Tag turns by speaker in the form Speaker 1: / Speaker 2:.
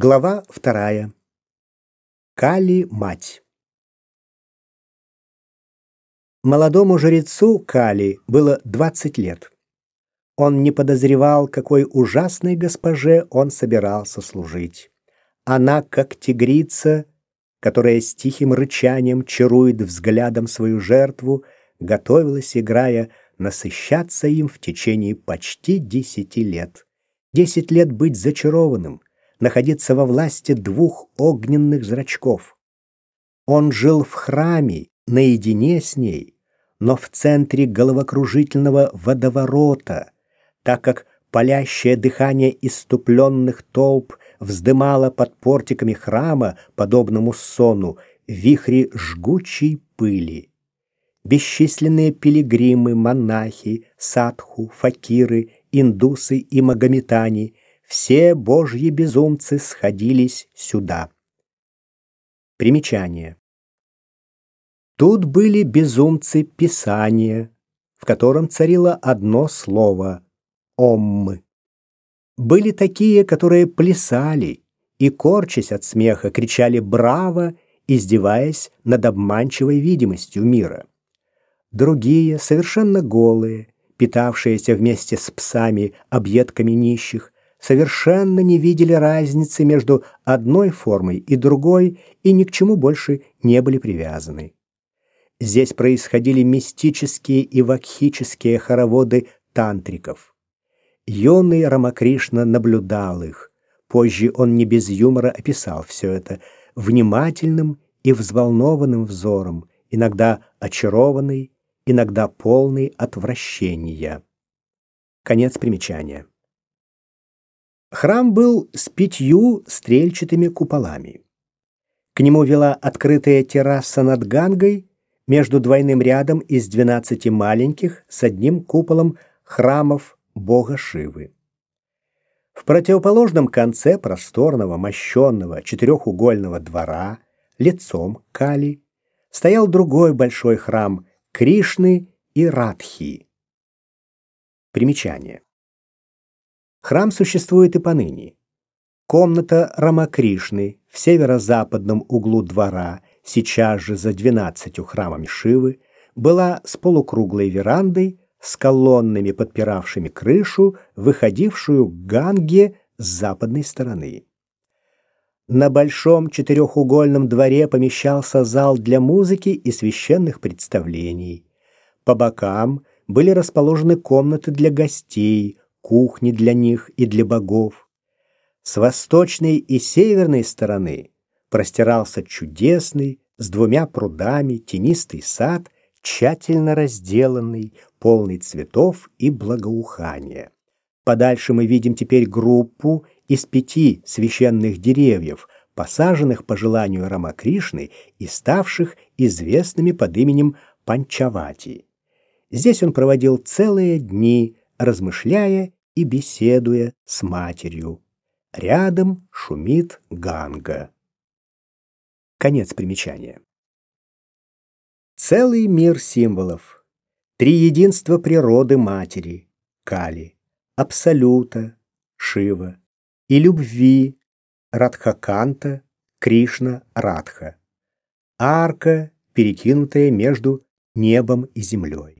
Speaker 1: Глава вторая. Кали-мать. Молодому жрецу Кали было 20 лет. Он не подозревал, какой ужасной госпоже он собирался служить. Она, как тигрица, которая с тихим рычанием чарует взглядом свою жертву, готовилась, играя, насыщаться им в течение почти десяти лет. Десять лет быть зачарованным — находиться во власти двух огненных зрачков. Он жил в храме, наедине с ней, но в центре головокружительного водоворота, так как палящее дыхание иступленных толп вздымало под портиками храма, подобному сону, вихри жгучей пыли. Бесчисленные пилигримы, монахи, садху, факиры, индусы и магометане — все божьи безумцы сходились сюда. Примечание. Тут были безумцы Писания, в котором царило одно слово «ом». Были такие, которые плясали и, корчась от смеха, кричали «Браво!», издеваясь над обманчивой видимостью мира. Другие, совершенно голые, питавшиеся вместе с псами объедками нищих, совершенно не видели разницы между одной формой и другой и ни к чему больше не были привязаны. Здесь происходили мистические и вакхические хороводы тантриков. Юный Рамакришна наблюдал их. Позже он не без юмора описал все это внимательным и взволнованным взором, иногда очарованный, иногда полный отвращения. Конец примечания. Храм был с пятью стрельчатыми куполами. К нему вела открытая терраса над Гангой между двойным рядом из двенадцати маленьких с одним куполом храмов бога Шивы. В противоположном конце просторного, мощенного четырехугольного двора, лицом Кали, стоял другой большой храм Кришны и Радхи. Примечание. Храм существует и поныне. Комната Рамакришны в северо-западном углу двора, сейчас же за двенадцатью храмами Шивы, была с полукруглой верандой, с колоннами, подпиравшими крышу, выходившую к Ганге с западной стороны. На большом четырехугольном дворе помещался зал для музыки и священных представлений. По бокам были расположены комнаты для гостей, кухни для них и для богов. С восточной и северной стороны простирался чудесный, с двумя прудами, тенистый сад, тщательно разделанный, полный цветов и благоухания. Подальше мы видим теперь группу из пяти священных деревьев, посаженных по желанию Рамакришны и ставших известными под именем Панчавати. Здесь он проводил целые дни, размышляя и беседуя с матерью. Рядом шумит Ганга. Конец примечания. Целый мир символов. Три единства природы матери, Кали, Абсолюта, Шива, и любви, Радхаканта, Кришна, Радха. Арка, перекинутая между небом и землей.